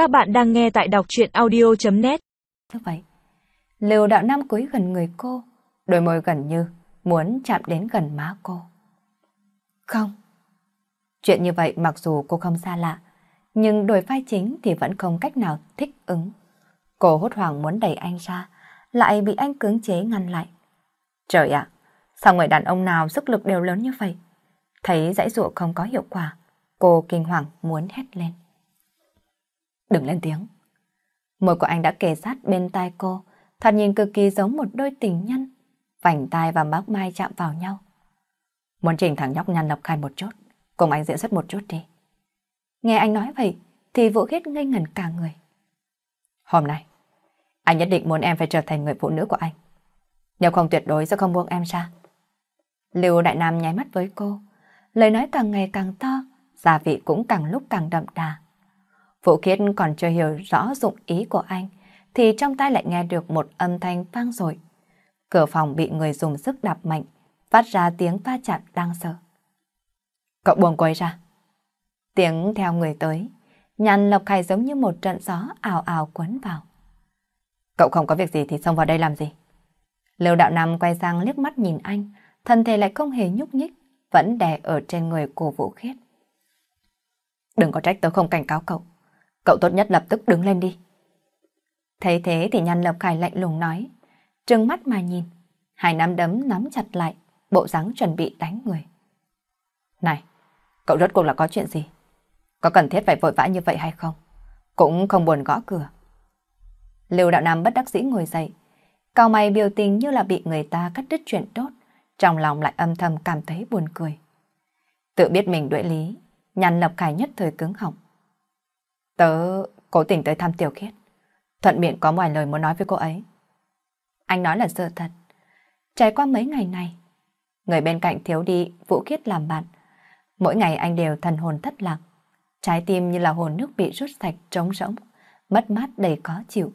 Các bạn đang nghe tại đọc chuyện audio.net Như vậy, Lưu đạo nam cúi gần người cô, đôi môi gần như muốn chạm đến gần má cô. Không. Chuyện như vậy mặc dù cô không xa lạ, nhưng đổi vai chính thì vẫn không cách nào thích ứng. Cô hốt hoảng muốn đẩy anh ra, lại bị anh cưỡng chế ngăn lại. Trời ạ, sao người đàn ông nào sức lực đều lớn như vậy? Thấy dãy dụa không có hiệu quả, cô kinh hoàng muốn hét lên. Đừng lên tiếng. Môi của anh đã kề sát bên tai cô, thật nhìn cực kỳ giống một đôi tình nhân. Vành tai và mác mai chạm vào nhau. Muốn trình thằng nhóc nhăn lọc khai một chút, cùng anh diễn xuất một chút đi. Nghe anh nói vậy, thì Vũ Khiết ngây ngẩn cả người. Hôm nay, anh nhất định muốn em phải trở thành người phụ nữ của anh. Nếu không tuyệt đối sẽ không buông em ra. Lưu Đại Nam nháy mắt với cô, lời nói càng ngày càng to, gia vị cũng càng lúc càng đậm đà. Vũ Khiết còn chưa hiểu rõ dụng ý của anh, thì trong tai lại nghe được một âm thanh vang rồi. Cửa phòng bị người dùng sức đạp mạnh, phát ra tiếng va chạm đang sợ. Cậu buông quay ra. Tiếng theo người tới, nhàn lộc khải giống như một trận gió ảo ảo cuốn vào. Cậu không có việc gì thì xông vào đây làm gì? Lưu đạo nam quay sang liếc mắt nhìn anh, thân thể lại không hề nhúc nhích, vẫn đè ở trên người của Vũ Khiết. Đừng có trách tớ không cảnh cáo cậu. Cậu tốt nhất lập tức đứng lên đi. Thấy thế thì nhăn Lộc Khải lạnh lùng nói, trừng mắt mà nhìn, hai nắm đấm nắm chặt lại, bộ dáng chuẩn bị đánh người. Này, cậu rốt cuộc là có chuyện gì? Có cần thiết phải vội vã như vậy hay không? Cũng không buồn gõ cửa. Lưu Đạo Nam bất đắc dĩ ngồi dậy, cao mày biểu tình như là bị người ta cắt đứt chuyện tốt, trong lòng lại âm thầm cảm thấy buồn cười. Tự biết mình đuổi lý, nhăn Lập Khải nhất thời cứng họng. Tớ cố tình tới thăm Tiểu Khiết. Thuận miệng có vài lời muốn nói với cô ấy. Anh nói là sự thật. Trải qua mấy ngày này, người bên cạnh thiếu đi Vũ Khiết làm bạn. Mỗi ngày anh đều thần hồn thất lạc. Trái tim như là hồn nước bị rút sạch trống rỗng, mất mát đầy khó chịu.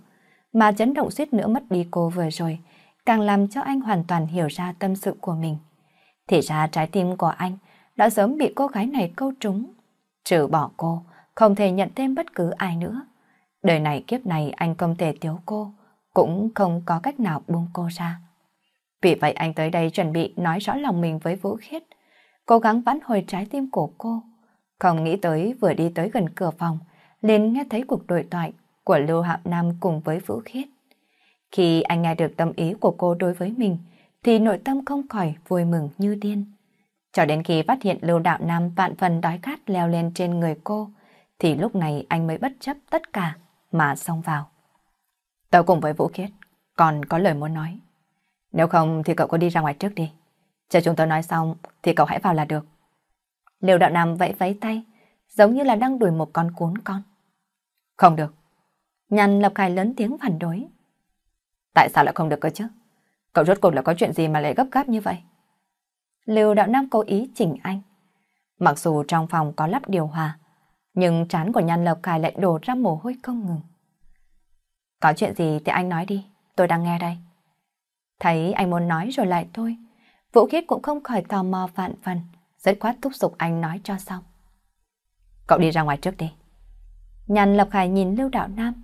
Mà chấn động suýt nữa mất đi cô vừa rồi, càng làm cho anh hoàn toàn hiểu ra tâm sự của mình. Thì ra trái tim của anh đã sớm bị cô gái này câu trúng. Trừ bỏ cô, không thể nhận thêm bất cứ ai nữa. Đời này kiếp này anh không thể thiếu cô, cũng không có cách nào buông cô ra. Vì vậy anh tới đây chuẩn bị nói rõ lòng mình với Vũ Khiết, cố gắng vãn hồi trái tim của cô. Không nghĩ tới vừa đi tới gần cửa phòng, liền nghe thấy cuộc đối thoại của Lưu Hạm Nam cùng với Vũ Khiết. Khi anh nghe được tâm ý của cô đối với mình, thì nội tâm không khỏi vui mừng như điên. Cho đến khi phát hiện Lưu Đạo Nam vạn phần đói khát leo lên trên người cô, thì lúc này anh mới bất chấp tất cả mà xông vào. Tớ cùng với Vũ Khiết còn có lời muốn nói. Nếu không thì cậu có đi ra ngoài trước đi. Chờ chúng tớ nói xong thì cậu hãy vào là được. Liều đạo nam vẫy vẫy tay, giống như là đang đuổi một con cún con. Không được. Nhàn Lập Khải lớn tiếng phản đối. Tại sao lại không được cơ chứ? Cậu rốt cuộc là có chuyện gì mà lại gấp gáp như vậy? Liều đạo nam cố ý chỉnh anh. Mặc dù trong phòng có lắp điều hòa, nhưng trán của Nhan Lập Khải lại đổ ra mồ hôi không ngừng. Có chuyện gì thì anh nói đi, tôi đang nghe đây. Thấy anh muốn nói rồi lại thôi, Vũ Khiết cũng không khỏi tò mò vạn phần, rất khoát thúc giục anh nói cho xong. Cậu đi ra ngoài trước đi. Nhàn Lập Khải nhìn Lưu Đạo Nam,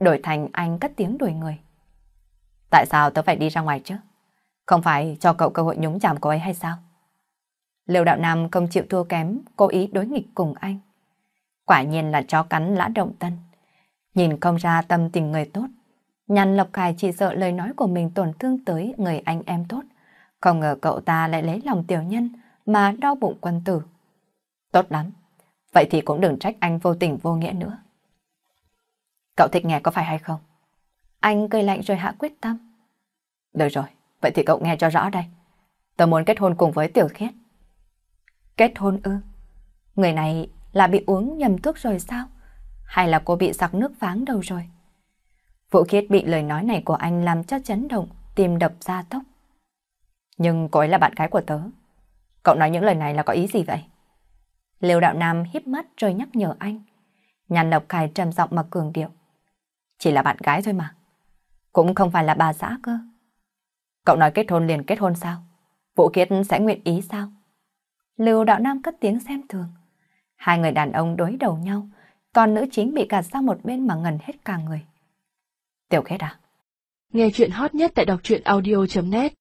đổi thành anh cất tiếng đuổi người. Tại sao tớ phải đi ra ngoài chứ? Không phải cho cậu cơ hội nhúng chạm cô ấy hay sao? Lưu Đạo Nam không chịu thua kém, cố ý đối nghịch cùng anh. Quả nhiên là chó cắn lã động tân. Nhìn không ra tâm tình người tốt. Nhàn Lộc Khải chỉ sợ lời nói của mình tổn thương tới người anh em tốt. Không ngờ cậu ta lại lấy lòng tiểu nhân mà đau bụng quân tử. Tốt lắm. Vậy thì cũng đừng trách anh vô tình vô nghĩa nữa. Cậu thích nghe có phải hay không? Anh cười lạnh rồi hạ quyết tâm. Được rồi, vậy thì cậu nghe cho rõ đây. Tôi muốn kết hôn cùng với Tiểu Khiết. Kết hôn ư? Người này là bị uống nhầm thuốc rồi sao? Hay là cô bị sặc nước váng đầu rồi? Vũ Khiết bị lời nói này của anh làm cho chấn động, tim đập ra tốc. Nhưng cô ấy là bạn gái của tớ. Cậu nói những lời này là có ý gì vậy? Liêu đạo nam híp mắt rồi nhắc nhở anh. Nhàn độc khải trầm giọng mà cường điệu. Chỉ là bạn gái thôi mà. Cũng không phải là bà xã cơ. Cậu nói kết hôn liền kết hôn sao? Vũ Kiệt sẽ nguyện ý sao? Lưu đạo nam cất tiếng xem thường. Hai người đàn ông đối đầu nhau, còn nữ chính bị gạt sang một bên mà ngần hết cả người. Tiểu khét à? Nghe chuyện hot nhất tại đọc truyện audio.net